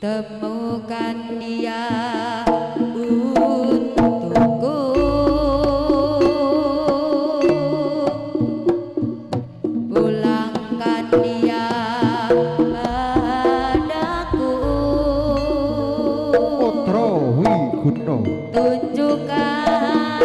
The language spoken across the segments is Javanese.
temukan dia untukku. Pulangkan dia padaku. Putra wi tunjukkan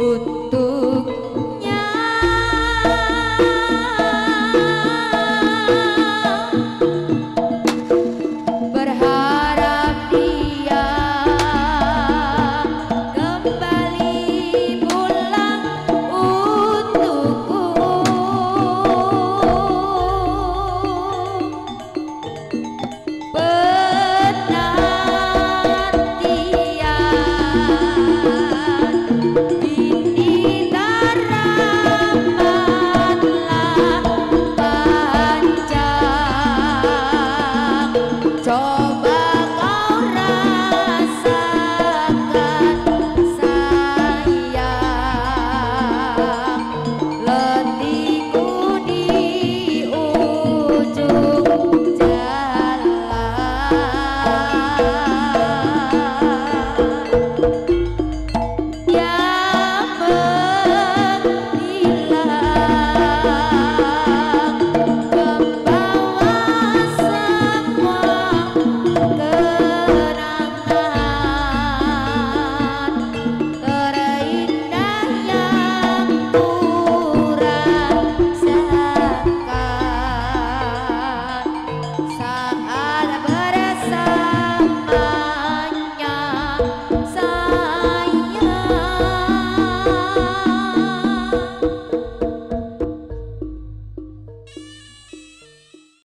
utuh